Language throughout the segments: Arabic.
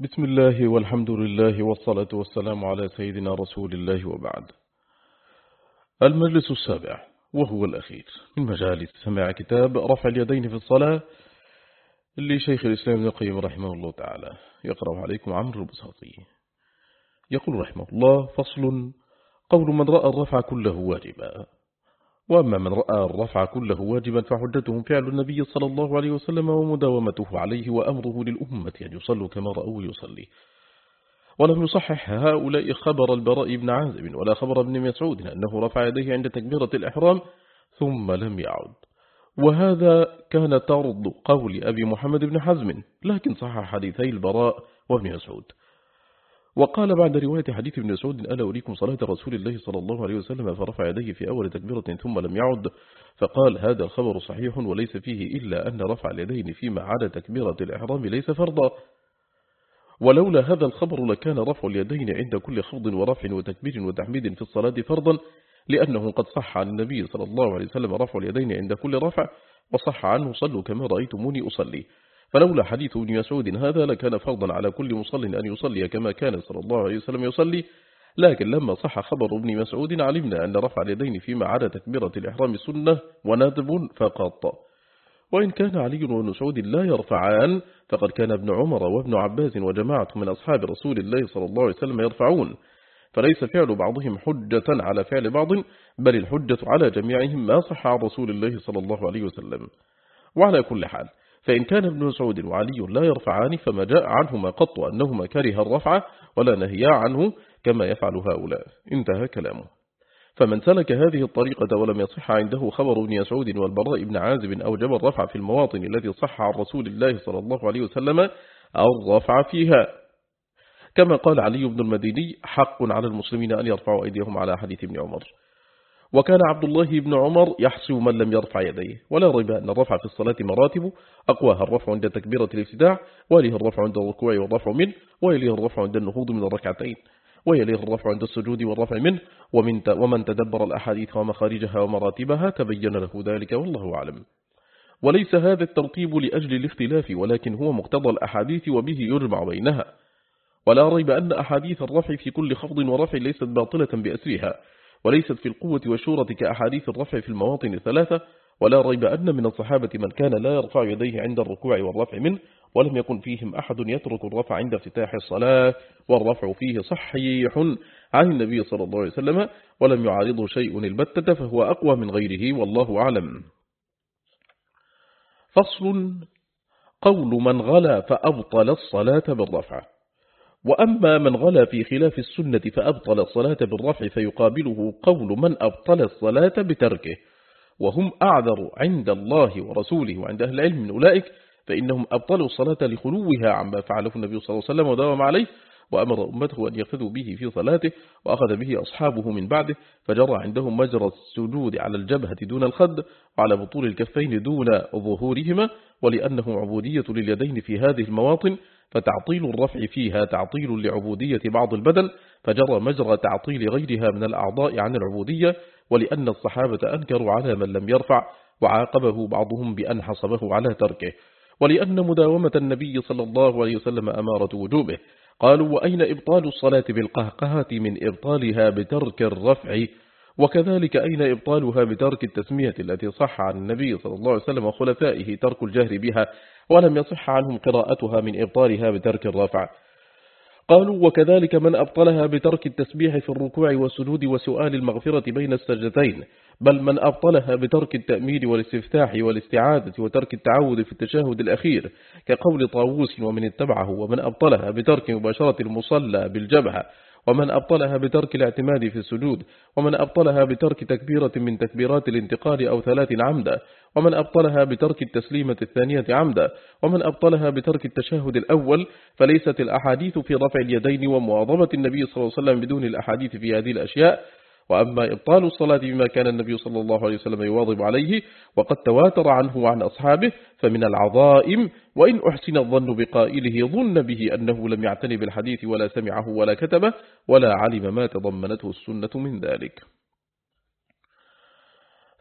بسم الله والحمد لله والصلاة والسلام على سيدنا رسول الله وبعد. المجلس السابع وهو الأخير. من مجالس سماع كتاب رفع اليدين في الصلاة لشيخ الإسلام ابن القيم رحمه الله تعالى. يقرأ عليكم عمرو البساطي. يقول رحمه الله فصل قول من رأى الرفع كله واجبا. وأما من رأى الرفع كله واجبا فحجته فعل النبي صلى الله عليه وسلم ومداومته عليه وأمره للأمة أن يصلوا كما رأوا يصلي. ولم يصحح هؤلاء خبر البراء بن عازب ولا خبر ابن مسعود أنه رفع يديه عند تكبيرة الإحرام ثم لم يعد. وهذا كان ترض قول أبي محمد بن حزم لكن صح حديثي البراء وابن مسعود. وقال بعد رواية حديث ابن مسعود ألا أريكم صلاة رسول الله صلى الله عليه وسلم؟ فرفع يديه في أول تكبيرة ثم لم يعد. فقال هذا الخبر صحيح وليس فيه إلا أن رفع اليدين فيما عدا تكبيرة الإحرام ليس فرضا. ولولا هذا الخبر لكان رفع اليدين عند كل خفض ورفع وتكبير وتحميد في الصلاة فرضا لأنه قد صح عن النبي صلى الله عليه وسلم رفع اليدين عند كل رفع وصح عنه صلوا كما رأيتموني أصلي. فلولا حديث ابن مسعود هذا لكان فرضا على كل مصل أن يصلي كما كان صلى الله عليه وسلم يصلي. لكن لما صح خبر ابن مسعود علمنا أن رفع اليدين فيما عدا تكبيرة الإحرام سنة وندب فقط. وإن كان علي وابن مسعود لا يرفعان فقد كان ابن عمر وابن عباس وجماعة من أصحاب رسول الله صلى الله عليه وسلم يرفعون. فليس فعل بعضهم حجة على فعل بعض بل الحجة على جميعهم ما صح عن رسول الله صلى الله عليه وسلم. وعلى كل حال فإن كان ابن مسعود وعلي لا يرفعان فما جاء عنهما قط أنهما كره الرفع ولا نهيا عنه كما يفعل هؤلاء. انتهى كلامه. فمن سلك هذه الطريقة ولم يصح عنده خبر ابن مسعود والبراء بن عازب أوجب الرفع في المواطن التي صح عن رسول الله صلى الله عليه وسلم الرفع فيها. كما قال علي بن المديني حق على المسلمين أن يرفعوا أيديهم على حديث ابن عمر. وكان عبد الله بن عمر يحسو من لم يرفع يديه ولا ريب أن الرفع في الصلاة مراتب أقواها الرفع عند تكبيرة الافتداع ويليه الرفع عند الركوع والرفع منه ويليه الرفع عند النهوض من الركعتين ويليه الرفع عند السجود والرفع منه ومن ومن تدبر الأحاديث ومخارجها ومراتبها تبين له ذلك والله أعلم. وليس هذا الترتيب لأجل الاختلاف ولكن هو مقتضى الأحاديث وبه يجمع بينها. ولا ريب أن أحاديث الرفع في كل خفض ورفع ليست باطلة بأسرها. وليست في القوة والشورة كأحاديث الرفع في المواطن الثلاثة ولا ريب أن من الصحابة من كان لا يرفع يديه عند الركوع والرفع منه ولم يكن فيهم أحد يترك الرفع عند افتتاح الصلاة والرفع فيه صحيح. عن النبي صلى الله عليه وسلم ولم يعارضه شيء البتة فهو أقوى من غيره والله أعلم. فصل قول من غلا فأبطل الصلاة بالرفع. وأما من غلا في خلاف السنة فأبطل الصلاة بالرفع فيقابله قول من أبطل الصلاة بتركه. وهم أعذر عند الله ورسوله وعند أهل العلم من أولئك فإنهم أبطلوا الصلاة لخلوها عما فعله النبي صلى الله عليه وسلم وداوم عليه وأمر أمته أن يقفذوا به في صلاته وأخذ به أصحابه من بعده فجرى عندهم مجرى السجود على الجبهة دون الخد وعلى بطول الكفين دون ظهورهما ولأنه عبودية لليدين في هذه المواطن فتعطيل الرفع فيها تعطيل لعبودية بعض البدن فجرى مجرى تعطيل غيرها من الأعضاء عن العبودية ولأن الصحابة أنكروا على من لم يرفع وعاقبه بعضهم بأن حصبه على تركه. ولأن مداومة النبي صلى الله عليه وسلم أمارة وجوبه. قالوا وأين إبطال الصلاة بالقهقهة من إبطالها بترك الرفع؟ وكذلك أين إبطالها بترك التسمية التي صح عن النبي صلى الله عليه وسلم وخلفائه ترك الجهر بها؟ ولم يصح عنهم قراءتها من إبطالها بترك الرفع. قالوا وكذلك من أبطلها بترك التسبيح في الركوع والسجود وسؤال المغفرة بين السجدتين بل من أبطلها بترك التأمير والاستفتاح والاستعادة وترك التعود في التشهد الأخير كقول طاووس ومن اتبعه ومن أبطلها بترك مباشرة المصلى بالجبهة ومن أبطلها بترك الاعتماد في السجود ومن أبطلها بترك تكبيرة من تكبيرات الانتقال أو ثلاث عمدا ومن أبطلها بترك التسليمة الثانية عمدا ومن أبطلها بترك التشهد الأول فليست الأحاديث في رفع اليدين ومواظبة النبي صلى الله عليه وسلم بدون الأحاديث في هذه الأشياء. وأما إبطال الصلاة بما كان النبي صلى الله عليه وسلم يواظب عليه وقد تواتر عنه وعن أصحابه فمن العظائم وإن أحسن الظن بقائله ظن به أنه لم يعتني بالحديث ولا سمعه ولا كتبه ولا علم ما تضمنته السنة من ذلك.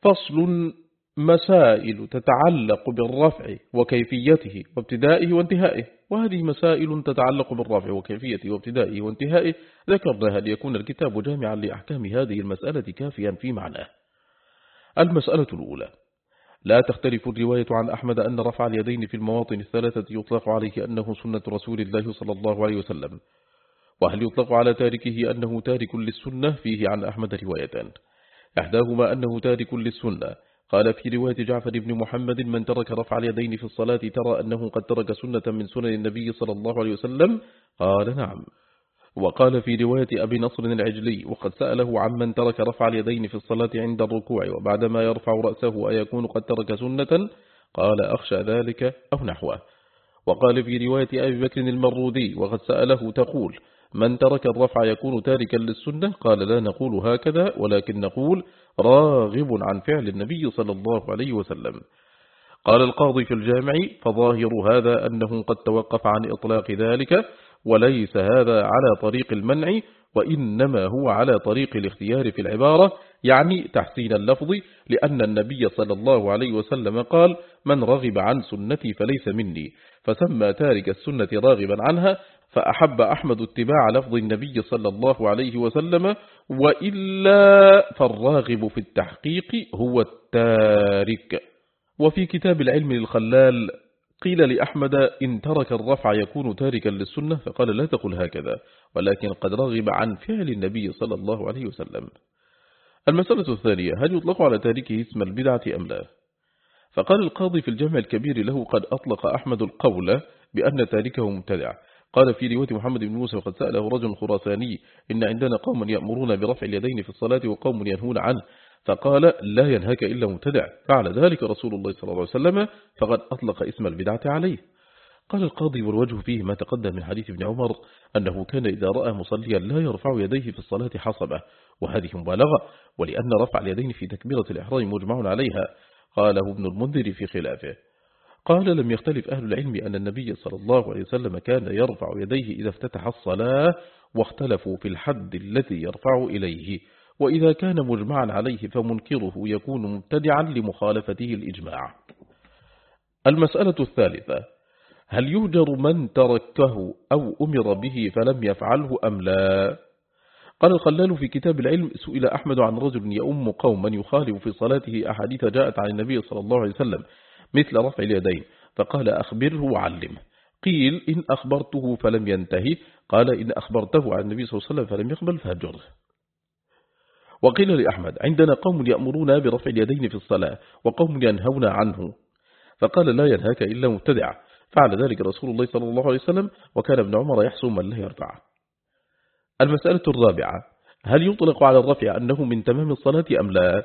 فصل مسائل تتعلق بالرفع وكيفيته وابتدائه وانتهائه. وهذه مسائل تتعلق بالرفع وكيفيته وابتدائه وانتهائه. ذكرناها ليكون الكتاب جامعا لأحكام هذه المسألة كافيا في معناه. المسألة الأولى. لا تختلف الرواية عن أحمد أن رفع اليدين في المواطن الثلاثة يطلق عليه أنه سنة رسول الله صلى الله عليه وسلم. وهل يطلق على تاركه أنه تارك للسنة؟ فيه عن أحمد روايتان. إحداهما أنه تارك للسنة. قال في رواية جعفر بن محمد من ترك رفع اليدين في الصلاة ترى أنه قد ترك سنة من سنن النبي صلى الله عليه وسلم. قال نعم. وقال في رواية أبي نصر العجلي وقد سأله عن من ترك رفع اليدين في الصلاة عند الركوع وبعدما يرفع رأسه أيكون قد ترك سنة؟ قال أخشى ذلك أو نحوه. وقال في رواية أبي بكر المرودي وقد سأله تقول من ترك الرفع يكون تاركا للسنة؟ قال لا نقول هكذا ولكن نقول راغب عن فعل النبي صلى الله عليه وسلم. قال القاضي في الجامع فظاهر هذا أنه قد توقف عن إطلاق ذلك وليس هذا على طريق المنع وإنما هو على طريق الاختيار في العبارة يعني تحسين اللفظ لأن النبي صلى الله عليه وسلم قال من رغب عن سنتي فليس مني. فسمى تارك السنة راغبا عنها فأحب أحمد اتباع لفظ النبي صلى الله عليه وسلم وإلا فالراغب في التحقيق هو التارك. وفي كتاب العلم للخلال قيل لأحمد إن ترك الرفع يكون تاركا للسنة فقال لا تقل هكذا ولكن قد رغب عن فعل النبي صلى الله عليه وسلم. المسألة الثانية هل يطلق على تاركه اسم البدعة أم لا؟ فقال القاضي في الجمع الكبير له قد أطلق أحمد القول بأن تاركه مبتدع. قال في رواية محمد بن موسى وقد سأله رجل خراساني إن عندنا قوما يأمرون برفع اليدين في الصلاة وقوم ينهون عنه. فقال لا ينهاك إلا مبتدع. فعل ذلك رسول الله صلى الله عليه وسلم فقد أطلق اسم البدعة عليه. قال القاضي والوجه فيه ما تقدم من حديث ابن عمر أنه كان إذا رأى مصليا لا يرفع يديه في الصلاة حصبة. وهذه مبالغة ولأن رفع اليدين في تكبيرة الإحرام مجمع عليها. قاله ابن المنذر في خلافه. قال لم يختلف أهل العلم أن النبي صلى الله عليه وسلم كان يرفع يديه إذا افتتح الصلاة واختلفوا في الحد الذي يرفع إليه. وإذا كان مجمعا عليه فمنكره يكون مبتدعا لمخالفته الإجماع. المسألة الثالثة هل يهجر من تركه أو أمر به فلم يفعله أم لا؟ قال الخلال في كتاب العلم سئل أحمد عن رجل يؤم قوما يخالف في صلاته أحاديث جاءت عن النبي صلى الله عليه وسلم مثل رفع اليدين فقال أخبره وعلمه. قيل إن أخبرته فلم ينتهي قال إن أخبرته عن النبي صلى الله عليه وسلم فلم يقبل فهجره وقيل لأحمد عندنا قوم يأمرون برفع اليدين في الصلاة وقوم ينهون عنه. فقال لا ينهاك إلا مبتدع فعل ذلك رسول الله صلى الله عليه وسلم وكان ابن عمر يحسن من لا يرفع. المسألة الرابعة هل يطلق على الرفع أنه من تمام الصلاة أم لا؟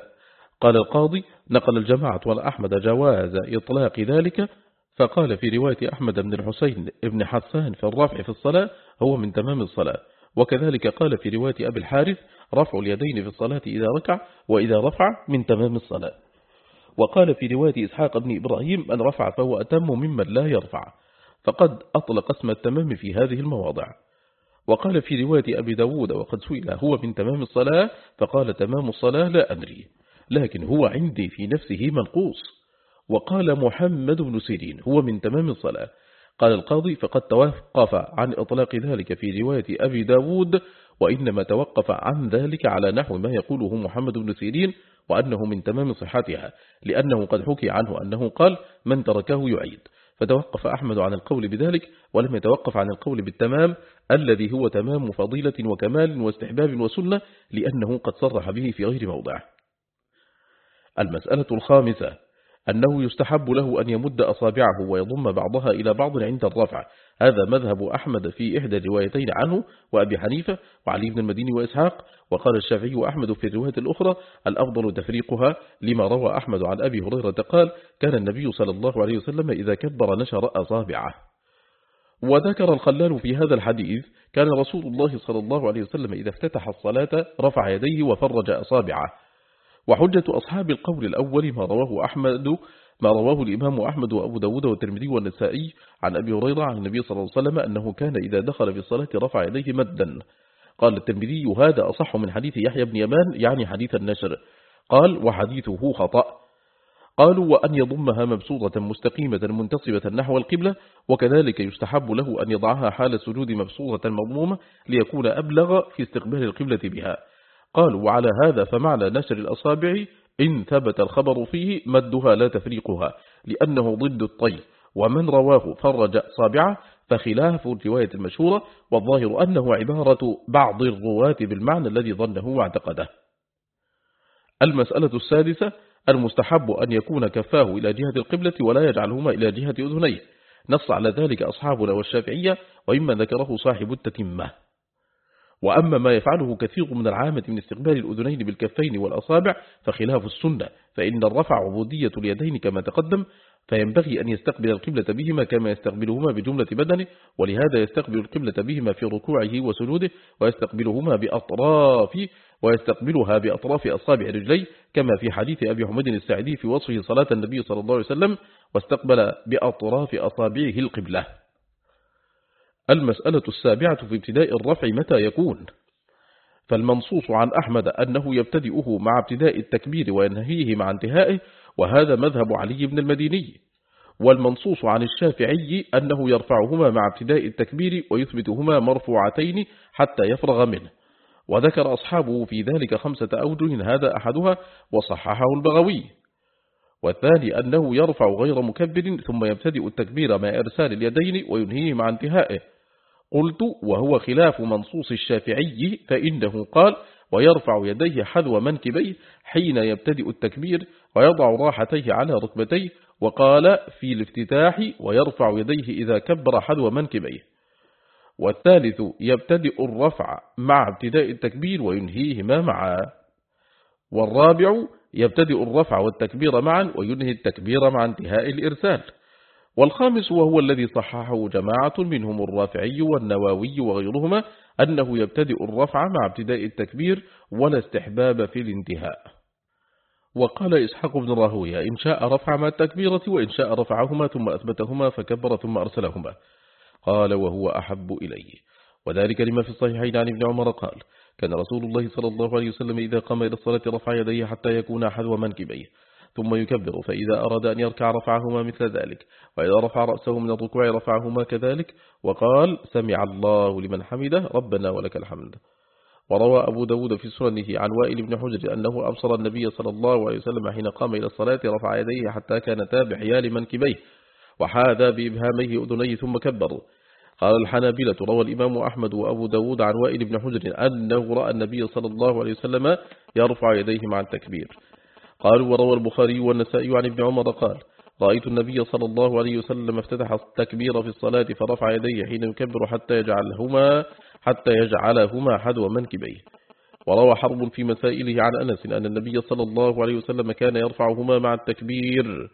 قال القاضي نقل الجماعة والأحمد جواز إطلاق ذلك. فقال في رواية أحمد بن الحسين ابن حسان في الرفع في الصلاة هو من تمام الصلاة. وكذلك قال في رواية أبي الحارث رفع اليدين في الصلاة إذا ركع وإذا رفع من تمام الصلاة. وقال في رواية إسحاق بن إبراهيم من رفع فهو أتم ممن لا يرفع. فقد أطلق اسم التمام في هذه المواضع. وقال في رواية أبي داود وقد سئل هو من تمام الصلاة؟ فقال تمام الصلاة لا أدري. لكن هو عندي في نفسه منقوص. وقال محمد بن سيرين هو من تمام الصلاة. قال القاضي فقد توقف عن إطلاق ذلك في رواية أبي داود وإنما توقف عن ذلك على نحو ما يقوله محمد بن سيرين وأنه من تمام صحتها لأنه قد حكي عنه أنه قال من تركه يعيد فتوقف أحمد عن القول بذلك ولم يتوقف عن القول بالتمام الذي هو تمام فضيلة وكمال واستحباب وسنة لأنه قد صرح به في غير موضع. المسألة الخامسة أنه يستحب له أن يمد أصابعه ويضم بعضها إلى بعض عند الرفع. هذا مذهب أحمد في إحدى الروايتين عنه وأبي حنيفة وعلي بن المديني وإسحاق وقال الشافعي وأحمد في الرواية الأخرى الأفضل تفريقها لما روى أحمد عن أبي هريرة قال كان النبي صلى الله عليه وسلم إذا كبر نشر أصابعه. وذكر الخلال في هذا الحديث كان رسول الله صلى الله عليه وسلم إذا افتتح الصلاة رفع يديه وفرج أصابعه. وحجة أصحاب القول الأول ما رواه أحمد ما رواه الإمام أحمد وأبو داود والترمذي والنسائي عن أبي هريرة عن النبي صلى الله عليه وسلم أنه كان إذا دخل في الصلاة رفع يديه مدا. قال الترمذي هذا أصح من حديث يحيى بن يمان يعني حديث النشر. قال وحديثه خطأ. قالوا وأن يضمها مبسوطة مستقيمة منتصبة نحو القبلة وكذلك يستحب له أن يضعها حال السجود مبسوطة مضمومة ليكون أبلغ في استقبال القبلة بها. قالوا وعلى هذا فمعنى نشر الأصابع إن ثبت الخبر فيه مدها لا تفريقها لأنه ضد الطي ومن رواه فرج صابعه فخلاف الرواية المشهورة والظاهر أنه عبارة بعض الرواة بالمعنى الذي ظنه واعتقده. المسألة السادسة المستحب أن يكون كفاه إلى جهة القبلة ولا يجعلهما إلى جهة أذنيه. نص على ذلك أصحابنا والشافعية وإما ذكره صاحب التتمة. وأما ما يفعله كثير من العامة من استقبال الأذنين بالكفين والأصابع فخلاف السنة فإن الرفع عبودية اليدين كما تقدم فينبغي أن يستقبل القبلة بهما كما يستقبلهما بجملة بدنه ولهذا يستقبل القبلة بهما في ركوعه وسجوده ويستقبلهما بأطراف ويستقبلها بأطراف أصابع رجليه كما في حديث أبي حمد السعدي في وصفه صلاة النبي صلى الله عليه وسلم واستقبل بأطراف أصابعه القبلة. المسألة السابعة في ابتداء الرفع متى يكون؟ فالمنصوص عن أحمد أنه يبتدئه مع ابتداء التكبير وينهيه مع انتهائه وهذا مذهب علي بن المديني. والمنصوص عن الشافعي أنه يرفعهما مع ابتداء التكبير ويثبتهما مرفوعتين حتى يفرغ منه. وذكر أصحابه في ذلك خمسة أوجه هذا أحدها وصححه البغوي. والثاني أنه يرفع غير مكبر ثم يبتدئ التكبير مع إرسال اليدين وينهيه مع انتهائه. قلت وهو خلاف منصوص الشافعي فإنه قال ويرفع يديه حذو منكبيه حين يبتدئ التكبير ويضع راحتيه على ركبتيه وقال في الافتتاح ويرفع يديه إذا كبر حذو منكبيه. والثالث يبتدئ الرفع مع ابتداء التكبير وينهيهما معا. والرابع يبتدئ الرفع والتكبير معا وينهي التكبير مع انتهاء الإرسال. والخامس وهو الذي صححه جماعة منهم الرافعي والنواوي وغيرهما أنه يبتدئ الرفع مع ابتداء التكبير ولا استحباب في الانتهاء. وقال إسحاق بن راهوية إن شاء رفع مع التكبيرة وإن شاء رفعهما ثم أثبتهما فكبر ثم أرسلهما. قال وهو أحب إليه. وذلك لما في الصحيحين عن ابن عمر قال كان رسول الله صلى الله عليه وسلم إذا قام إلى الصلاة رفع يديه حتى يكون حذو منكبيه. ثم يكبر فإذا أراد أن يركع رفعهما مثل ذلك وإذا رفع رأسه من الركوع رفعهما كذلك وقال سمع الله لمن حمده ربنا ولك الحمد. وروى أبو داود في سننه عن وائل بن حجر أنه أبصر النبي صلى الله عليه وسلم حين قام إلى الصلاة رفع يديه حتى كان تابع يال منكبيه وحاذا بإبهاميه أذنيه ثم كبر. قال الحنابلة روى الإمام أحمد وأبو داود عن وائل بن حجر أنه رأى النبي صلى الله عليه وسلم يرفع يديه مع التكبير. قالوا وروى البخاري والنسائي عن ابن عمر قال رأيت النبي صلى الله عليه وسلم افتتح التكبير في الصلاة فرفع يديه حين يكبر حتى يجعلهما حتى يجعلهما حدو منكبيه. وروى حرب في مسائله عن أنس أن النبي صلى الله عليه وسلم كان يرفعهما مع التكبير.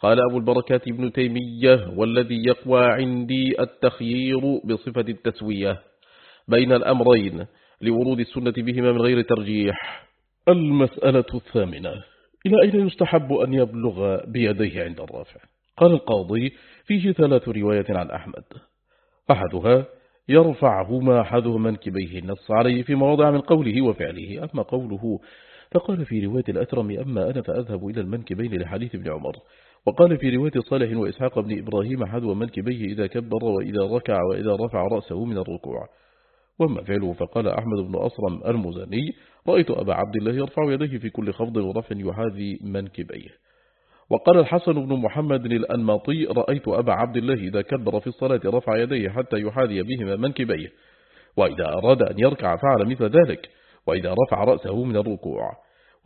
قال أبو البركات ابن تيمية والذي يقوى عندي التخيير بصفة التسوية بين الأمرين لورود السنة بهما من غير ترجيح. المسألة الثامنة. إلى أين يستحب أن يبلغ بيديه عند الرافع؟ قال القاضي فيه ثلاث روايات عن أحمد. أحدها يرفعهما حذو منكبيه النص عليه في مواضع من قوله وفعله أما قوله فقال في رواية الأترم أما أنا فأذهب إلى المنكبين لحديث ابن عمر. وقال في رواية صالح وإسحاق بن إبراهيم حذو منكبيه إذا كبر وإذا ركع وإذا رفع رأسه من الركوع. وما فعله فقال أحمد بن أصرم المزني رأيت أبا عبد الله يرفع يديه في كل خفض ورفع يحاذي منكبيه. وقال الحسن بن محمد الأنماطي رأيت أبا عبد الله إذا كبر في الصلاة رفع يديه حتى يحاذي بهما منكبيه. وإذا أراد أن يركع فعل مثل ذلك وإذا رفع رأسه من الركوع.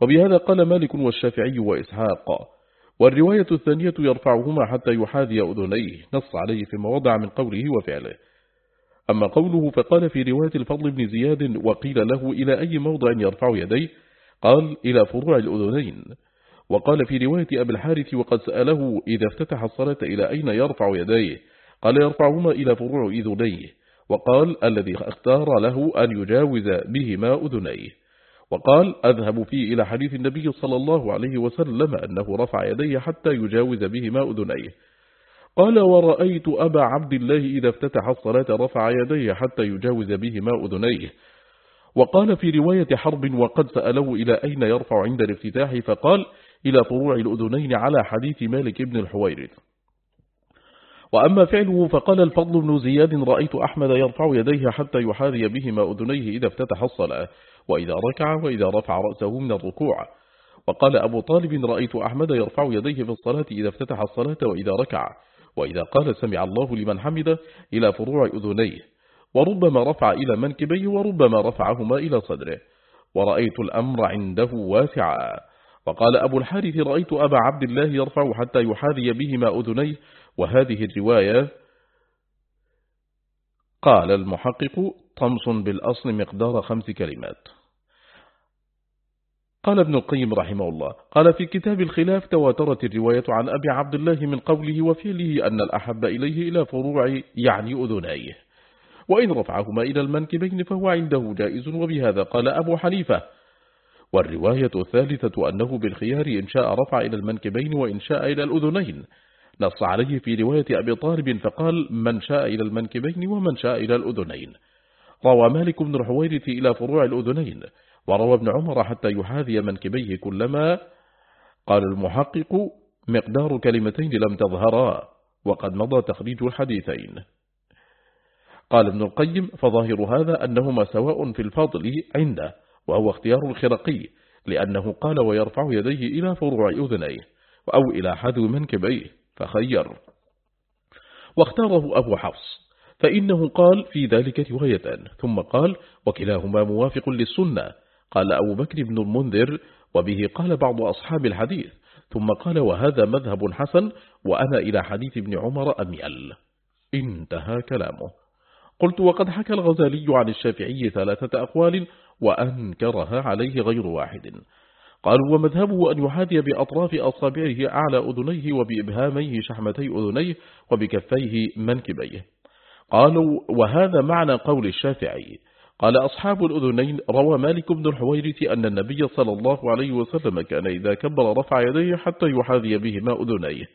وبهذا قال مالك والشافعي وإسحاق. والرواية الثانية يرفعهما حتى يحاذي أذنيه نص عليه في مواضع من قوله وفعله. أما قوله فقال في رواية الفضل بن زياد وقيل له إلى أي موضع يرفع يديه؟ قال إلى فروع الأذنين. وقال في رواية أبي الحارث وقد سأله إذا افتتح الصلاة إلى أين يرفع يديه؟ قال يرفعهما إلى فروع أذنيه. وقال الذي اختار له أن يجاوز بهما أذنيه. وقال أذهب فيه إلى حديث النبي صلى الله عليه وسلم أنه رفع يديه حتى يجاوز بهما أذنيه. قال ورأيت أبا عبد الله إذا افتتح الصلاة رفع يديه حتى يجاوز بهما أذنيه. وقال في رواية حرب وقد سأله إلى أين يرفع عند الافتتاح؟ فقال إلى فروع الأذنين على حديث مالك بن الحويرث. وأما فعله فقال الفضل بن زياد رأيت أحمد يرفع يديه حتى يحاذي بهما أذنيه إذا افتتح الصلاة وإذا ركع وإذا رفع رأسه من الركوع. وقال أبو طالب رأيت أحمد يرفع يديه في الصلاة إذا افتتح الصلاة وإذا ركع. وإذا قال سمع الله لمن حمد إلى فروع أذنيه وربما رفع إلى منكبيه وربما رفعهما إلى صدره ورأيت الأمر عنده واسعا. وقال أبو الحارث رأيت أبا عبد الله يرفع حتى يحاذي بهما أذنيه. وهذه الرواية قال المحقق طمس بالأصل مقدار خمس كلمات. قال ابن القيم رحمه الله قال في كتاب الخلاف تواترت الرواية عن أبي عبد الله من قوله وفعله أن الأحب إليه إلى فروع يعني أذنيه. وإن رفعهما إلى المنكبين فهو عنده جائز وبهذا قال أبو حنيفة. والرواية الثالثة أنه بالخيار إن شاء رفع إلى المنكبين وإن شاء إلى الأذنين. نص عليه في رواية أبي طالب فقال من شاء إلى المنكبين ومن شاء إلى الأذنين. روى مالك بن الحويرث إلى فروع الأذنين. وروى ابن عمر حتى يحاذي منكبيه كلما قال المحقق مقدار كلمتين لم تظهرا وقد مضى تخريج الحديثين. قال ابن القيم فظاهر هذا أنهما سواء في الفضل عنده وهو اختيار الخرقي لأنه قال ويرفع يديه إلى فروع أذنيه أو إلى حذو منكبيه فخير. واختاره أبو حفص فإنه قال في ذلك رواية ثم قال وكلاهما موافق للسنة قال أبو بكر بن المنذر وبه قال بعض أصحاب الحديث ثم قال وهذا مذهب حسن وأنا إلى حديث ابن عمر أميل. انتهى كلامه. قلت وقد حكى الغزالي عن الشافعي ثلاثة أقوال وأنكرها عليه غير واحد. قالوا ومذهبه أن يحاذي بأطراف أصابعه أعلى أذنيه وبإبهاميه شحمتي أذنيه وبكفيه منكبيه. قالوا وهذا معنى قول الشافعي قال أصحاب الأذنين روى مالك بن الحويرث أن النبي صلى الله عليه وسلم كان إذا كبر رفع يديه حتى يحاذي بهما أذنيه.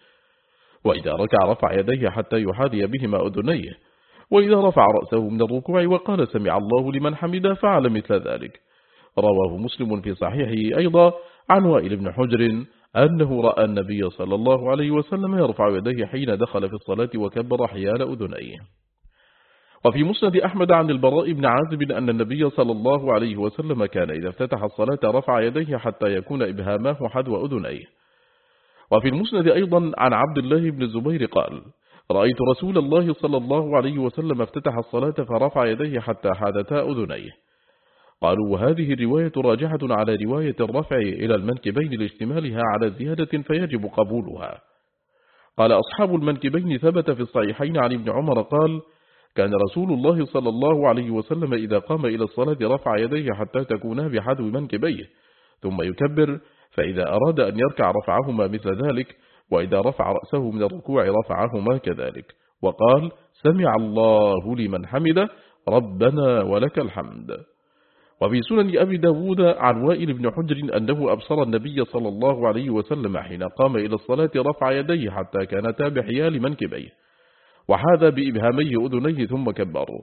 وإذا ركع رفع يديه حتى يحاذي بهما أذنيه. وإذا رفع رأسه من الركوع وقال سمع الله لمن حمد فعل مثل ذلك. رواه مسلم في صحيحه أيضا عن وائل بن حجر أنه رأى النبي صلى الله عليه وسلم يرفع يديه حين دخل في الصلاة وكبر حيال أذنيه. وفي مسند أحمد عن البراء بن عازب أن النبي صلى الله عليه وسلم كان إذا افتتح الصلاة رفع يديه حتى يكون إبهاماه حدو أذنيه. وفي المسند أيضا عن عبد الله بن الزبير قال رأيت رسول الله صلى الله عليه وسلم افتتح الصلاة فرفع يديه حتى حادتا أذنيه. قالوا وهذه الرواية راجحة على رواية الرفع إلى المنكبين لاشتمالها على زيادة فيجب قبولها. قال أصحاب المنكبين ثبت في الصحيحين عن ابن عمر قال كان رسول الله صلى الله عليه وسلم إذا قام إلى الصلاة رفع يديه حتى تكونا بحدو منكبيه ثم يكبر فإذا أراد أن يركع رفعهما مثل ذلك وإذا رفع رأسه من الركوع رفعهما كذلك. وقال سمع الله لمن حمد ربنا ولك الحمد. وفي سنن أبي داود عن وائل بن حجر أنه أبصر النبي صلى الله عليه وسلم حين قام إلى الصلاة رفع يديه حتى كانتا بحيال منكبيه وحاذا بإبهاميه أذنيه ثم كبروا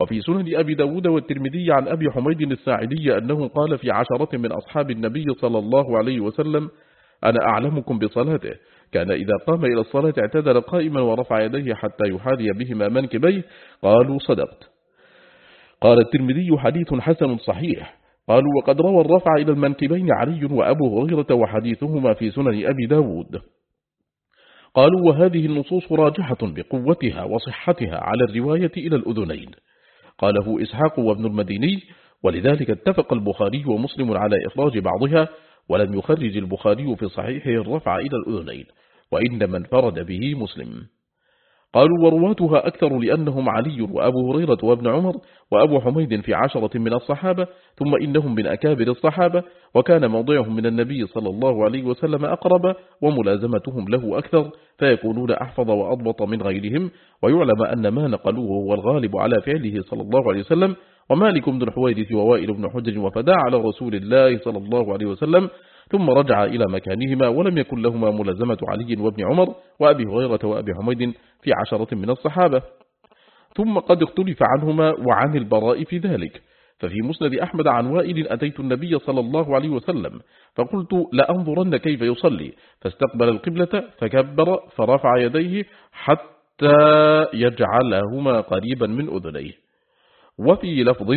وفي سنن أبي داود والترمذي عن أبي حميد الساعدي أنه قال في عشرة من أصحاب النبي صلى الله عليه وسلم أنا أعلمكم بصلاته. كان إذا قام إلى الصلاة اعتدل قائما ورفع يديه حتى يحاذي بهما منكبيه. قالوا صدقت. قال الترمذي حديث حسن صحيح. قالوا وقد روى الرفع إلى المنكبين علي وأبو هريرة وحديثهما في سنن أبي داود. قالوا وهذه النصوص راجحة بقوتها وصحتها على الرواية إلى الأذنين. قاله إسحاق وابن المديني ولذلك اتفق البخاري ومسلم على إخراج بعضها ولم يخرج البخاري في صحيحه الرفع إلى الأذنين وإنما انفرد به مسلم. قالوا ورواتها أكثر لأنهم علي وأبو هريرة وابن عمر وأبو حميد في عشرة من الصحابة ثم إنهم من أكابر الصحابة وكان موضعهم من النبي صلى الله عليه وسلم أقرب وملازمتهم له أكثر فيكونون أحفظ وأضبط من غيرهم ويعلم أن ما نقلوه هو الغالب على فعله صلى الله عليه وسلم ومالك بن الحويرث ووائل بن حجر وفداع على رسول الله صلى الله عليه وسلم ثم رجع إلى مكانهما ولم يكن لهما ملازمة علي وابن عمر وأبي هريرة وأبي حميد في عشرة من الصحابة. ثم قد اختلف عنهما وعن البراء في ذلك. ففي مسند أحمد عن وائل أتيت النبي صلى الله عليه وسلم فقلت لأنظرن كيف يصلي. فاستقبل القبلة فكبر فرفع يديه حتى يجعلهما قريبا من أذنيه. وفي لفظ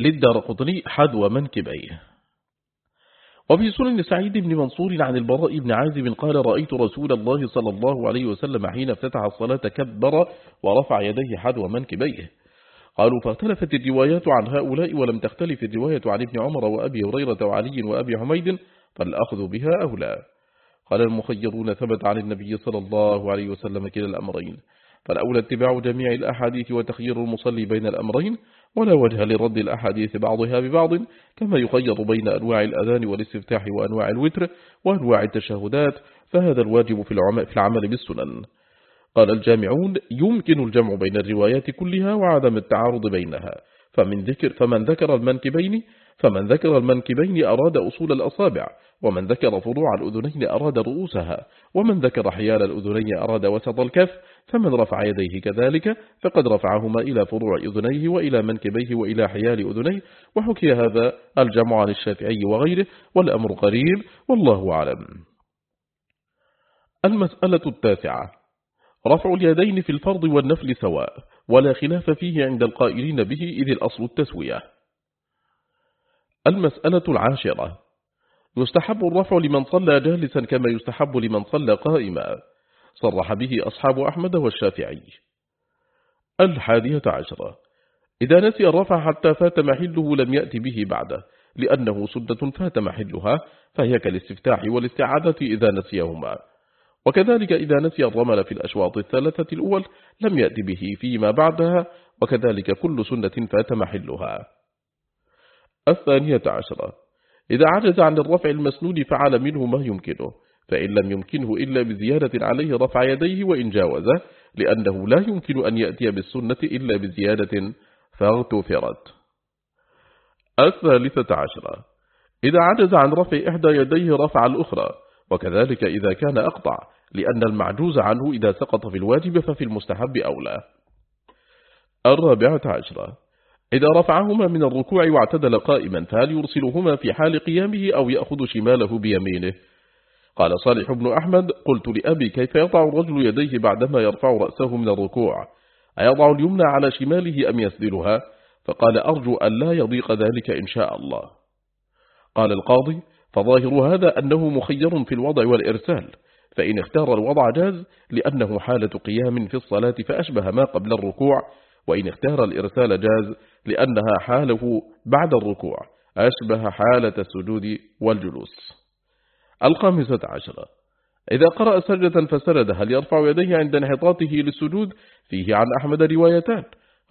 للدار قطني حدو منكبيه. وفي سنن سعيد بن منصور عن البراء بن عازب قال رأيت رسول الله صلى الله عليه وسلم حين افتتح الصلاة كبر ورفع يديه حدو منكبيه. قالوا فاختلفت الروايات عن هؤلاء ولم تختلف الرواية عن ابن عمر وأبي هريرة وعلي وأبي حميد فالأخذ بها أولى. قال المخيرون ثبت عن النبي صلى الله عليه وسلم كلا الأمرين. فالأولى اتباع جميع الأحاديث وتخيير المصلي بين الأمرين ولا وجه لرد الأحاديث بعضها ببعض كما يخير بين أنواع الأذان والاستفتاح وأنواع الوتر وأنواع التشهدات فهذا الواجب في العمل بالسنن. قال الجامعون يمكن الجمع بين الروايات كلها وعدم التعارض بينها. فمن ذكر فمن ذكر المنكبين فمن ذكر المنكبين أراد أصول الأصابع ومن ذكر فروع الأذنين أراد رؤوسها ومن ذكر حيال الأذنين أراد وسط الكف فمن رفع يديه كذلك فقد رفعهما إلى فروع أذنيه وإلى منكبيه وإلى حيال أذنيه. وحكي هذا الجمع عن الشافعي وغيره والأمر قريب والله أعلم. المسألة التاسعة. رفع اليدين في الفرض والنفل سواء ولا خلاف فيه عند القائلين به إذ الأصل التسوية. المسألة العاشرة. يستحب الرفع لمن صلى جالسا كما يستحب لمن صلى قائما. صرح به أصحاب أحمد والشافعي. الحادية عشرة. إذا نسي الرفع حتى فات محله لم يأتي به بعده لأنه سدة فات محلها فهي كالاستفتاح والاستعادة إذا نسيهما. وكذلك إذا نسي الرمل في الأشواط الثلاثة الأول لم يأتي به فيما بعدها وكذلك كل سنة فات محلها. الثانية عشرة. إذا عجز عن الرفع المسنون فعل منه ما يمكنه. فإن لم يمكنه إلا بزيادة عليه رفع يديه وإن جاوزه لأنه لا يمكن أن يأتي بالسنة إلا بزيادة فاغتفرت. الثالثة عشرة. إذا عجز عن رفع إحدى يديه رفع الأخرى وكذلك إذا كان أقطع لأن المعجوز عنه إذا سقط في الواجب ففي المستحب أولى. الرابعة عشرة. إذا رفعهما من الركوع واعتدل قائما فهل يرسلهما في حال قيامه أو يأخذ شماله بيمينه؟ قال صالح بن أحمد قلت لأبي كيف يضع الرجل يديه بعدما يرفع رأسه من الركوع؟ أيضع اليمنى على شماله أم يسدلها؟ فقال أرجو أن لا يضيق ذلك إن شاء الله. قال القاضي فظاهر هذا أنه مخير في الوضع والإرسال فإن اختار الوضع جاز لأنه حالة قيام في الصلاة فأشبه ما قبل الركوع وإن اختار الإرسال جاز لأنها حاله بعد الركوع أشبه حالة السجود والجلوس. الخامسة عشرة. إذا قرأ سجدة فسرد هل يرفع يديه عند انحطاطه للسجود؟ فيه عن أحمد روايتان.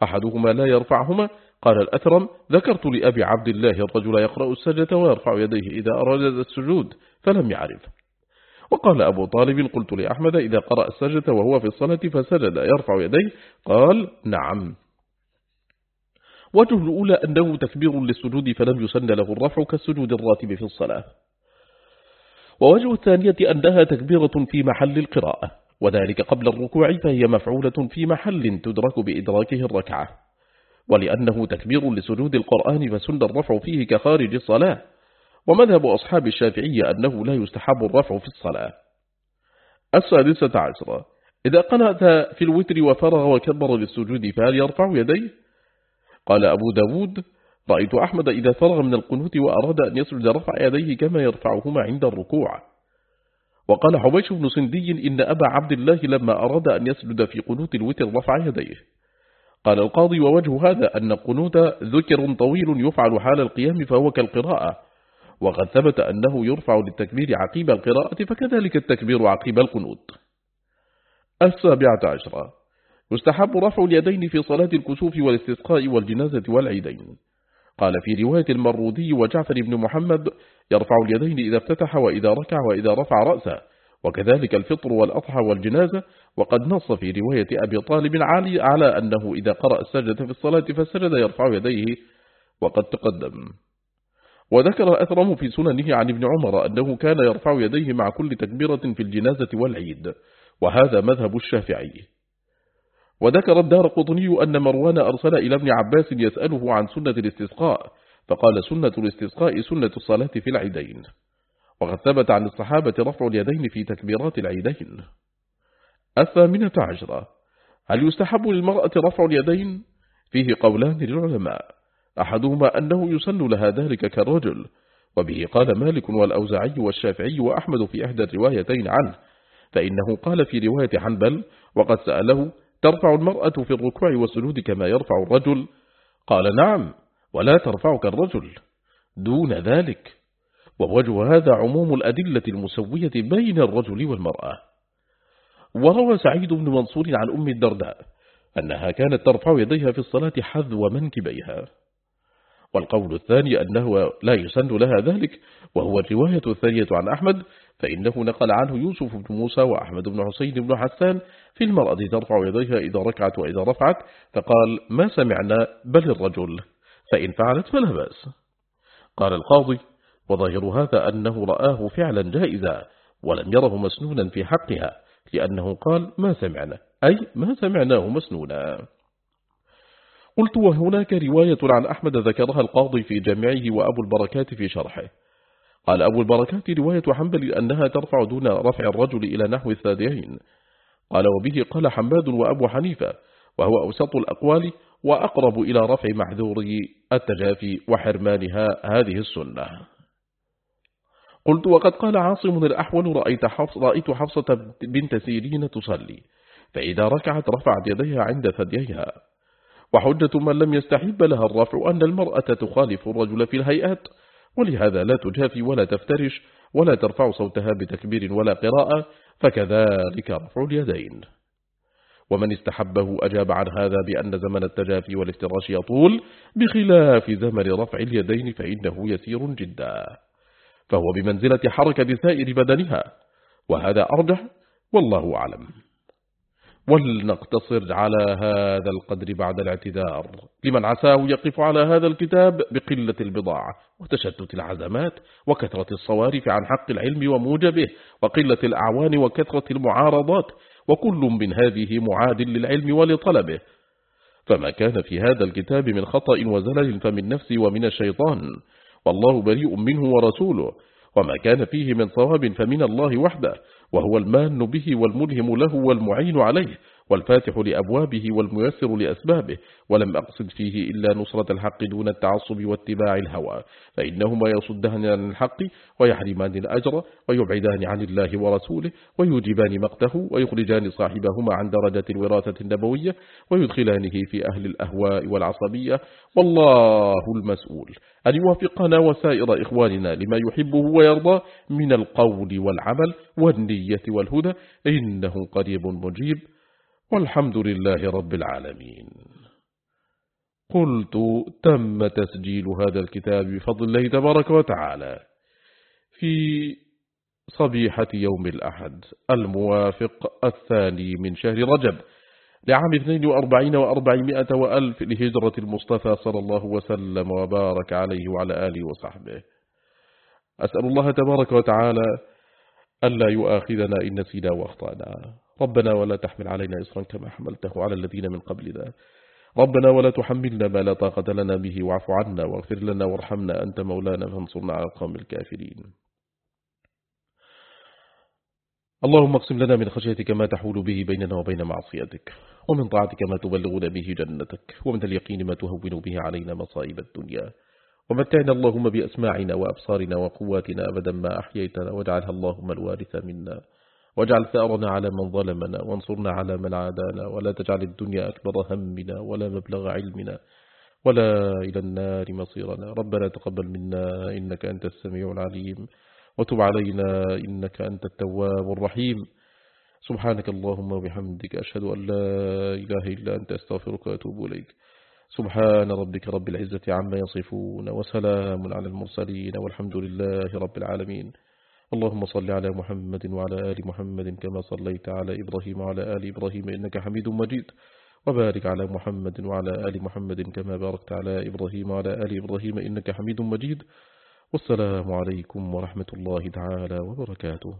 أحدهما لا يرفعهما. قال الأثرم ذكرت لأبي عبد الله الرجل يقرأ السجدة ويرفع يديه إذا أراد السجود فلم يعرف. وقال أبو طالب قلت لأحمد إذا قرأ السجدة وهو في الصلاة فسجد يرفع يديه؟ قال نعم. وجه الأولى أنه تكبير للسجود فلم يسن له الرفع كالسجود الراتب في الصلاة. ووجه الثانية أنها تكبيرة في محل القراءة وذلك قبل الركوع فهي مفعولة في محل تدرك بإدراكه الركعة. ولأنه تكبير لسجود القرآن فسن الرفع فيه كخارج الصلاة. ومذهب أصحاب الشافعية أنه لا يستحب الرفع في الصلاة. السادسة عشرة إذا قنأت في الوتر وفرغ وكبر للسجود فهل يرفع يديه؟ قال أبو داود رأيت أحمد إذا فرغ من القنوت وأراد أن يسجد رفع يديه كما يرفعهما عند الركوع. وقال حبيش بن سندي إن أبا عبد الله لما أراد أن يسجد في قنوت الوتر رفع يديه. قال القاضي ووجه هذا أن القنوت ذكر طويل يفعل حال القيام فهو كالقراءة. وقد ثبت أنه يرفع للتكبير عقيب القراءة فكذلك التكبير عقيب القنوت. السابعة عشرة. يستحب رفع اليدين في صلاة الكسوف والاستسقاء والجنازة والعيدين. قال في رواية المرودي وجعفر بن محمد يرفع اليدين إذا افتتح وإذا ركع وإذا رفع رأسه وكذلك الفطر والأضحى والجنازة وقد نص في رواية أبي طالب عالي على أنه إذا قرأ السجدة في الصلاة فالسجد يرفع يديه وقد تقدم. وذكر الأثرم في سننه عن ابن عمر أنه كان يرفع يديه مع كل تكبيرة في الجنازة والعيد وهذا مذهب الشافعي. وذكر الدار قطني أن مروان أرسل إلى ابن عباس يسأله عن سنة الاستسقاء فقال سنة الاستسقاء سنة الصلاة في العيدين. وقد ثبت عن الصحابة رفع اليدين في تكبيرات العيدين. الثامنة عشرة هل يستحب للمرأة رفع اليدين؟ فيه قولان للعلماء أحدهما أنه يسن لها ذلك كالرجل وبه قال مالك والأوزعي والشافعي وأحمد في أحدى الروايتين عنه فإنه قال في رواية حنبل وقد سأله ترفع المرأة في الركوع والسجود كما يرفع الرجل؟ قال نعم ولا ترفع كالرجل دون ذلك. ووجه هذا عموم الأدلة المسوية بين الرجل والمرأة. وروى سعيد بن منصور عن أم الدرداء أنها كانت ترفع يديها في الصلاة حذو منكبيها. والقول الثاني أنه لا يسن لها ذلك وهو الرواية الثانية عن أحمد فإنه نقل عنه يوسف بن موسى وأحمد بن حسين بن حسان في المرأة ترفع يديها إذا ركعت وإذا رفعت فقال ما سمعنا بل الرجل. فإن فعلت فلا بأس. قال القاضي وظاهر هذا أنه رآه فعلا جائزا ولم يره مسنونا في حقها لأنه قال ما سمعنا أي ما سمعناه مسنونا. قلت وهناك رواية عن أحمد ذكرها القاضي في جامعه وأبو البركات في شرحه. قال أبو البركات رواية حنبل أنها ترفع دون رفع الرجل إلى نحو الثاديين قال وبه قال حماد وأبو حنيفة وهو أوسط الأقوال وأقرب إلى رفع محذور التجافي وحرمانها هذه السنة. قلت وقد قال عاصم الأحول رأيت, حفص رأيت حفصة بنت سيرين تصلي فإذا ركعت رفعت يديها عند ثدييها. وحجة من لم يستحب لها الرفع أن المرأة تخالف الرجل في الهيئات ولهذا لا تجافي ولا تفترش ولا ترفع صوتها بتكبير ولا قراءة فكذلك رفع اليدين. ومن استحبه أجاب عن هذا بأن زمن التجافي والافتراش يطول بخلاف زمن رفع اليدين فإنه يسير جدا. فهو بمنزلة حركة سائر بدنها وهذا أرجح والله أعلم. ولنقتصر على هذا القدر بعد الاعتذار. لمن عساه يقف على هذا الكتاب بقلة البضاعة وتشتت العزمات وكثرة الصوارف عن حق العلم وموجبه وقلة الأعوان وكثرة المعارضات وكل من هذه معاد للعلم ولطلبه. فما كان في هذا الكتاب من خطأ وزلل فمن نفسي ومن الشيطان. والله بريء منه ورسوله. وما كان فيه من صواب فمن الله وحده. وهو المان به والملهم له والمعين عليه والفاتح لأبوابه والميسر لأسبابه ولم أقصد فيه إلا نصرة الحق دون التعصب واتباع الهوى فإنهما يصدهن عن الحق ويحرمان الأجر ويبعدان عن الله ورسوله ويوجبان مقته ويخرجان صاحبهما عن درجة الوراثة النبوية ويدخلانه في أهل الأهواء والعصبية. والله المسؤول. أن يوافقنا وسائر إخواننا لما يحبه ويرضى من القول والعمل والنية والهدى إنه قريب مجيب. والحمد لله رب العالمين. قلت تم تسجيل هذا الكتاب بفضل الله تبارك وتعالى في صبيحة يوم الأحد الموافق الثاني من شهر رجب لعام 42 وأربعمائة وألف لهجرة المصطفى صلى الله وسلم وبارك عليه وعلى آله وصحبه. أسأل الله تبارك وتعالى ألا يؤاخذنا إن نسينا وأخطأنا. ربنا ولا تحمل علينا إصرا كما حملته على الذين من قبلنا ربنا ولا تحملنا ما لا طاقة لنا به واعف عنا واغفر لنا وارحمنا أنت مولانا فانصرنا على القوم الكافرين. اللهم اقسم لنا من خشيتك ما تحول به بيننا وبين معصيتك ومن طاعتك ما تبلغنا به جنتك ومن اليقين ما تهون به علينا مصائب الدنيا. ومتعنا اللهم بأسماعنا وأبصارنا وقواتنا أبدا ما أحييتنا واجعلها اللهم الوارث منا. واجعل ثأرنا على من ظلمنا وانصرنا على من عادانا ولا تجعل الدنيا أكبر همنا ولا مبلغ علمنا ولا إلى النار مصيرنا. ربنا تقبل منا إنك أنت السميع العليم. وتب علينا إنك أنت التواب الرحيم. سبحانك اللهم وبحمدك أشهد أن لا إله إلا أنت أستغفرك وأتوب إليك. سبحان ربك رب العزة عما يصفون وسلام على المرسلين والحمد لله رب العالمين. اللهم صل على محمد وعلى آل محمد كما صليت على إبراهيم وعلى آل إبراهيم إنك حميد مجيد. وبارك على محمد وعلى آل محمد كما باركت على إبراهيم وعلى آل إبراهيم إنك حميد مجيد. والسلام عليكم ورحمة الله تعالى وبركاته.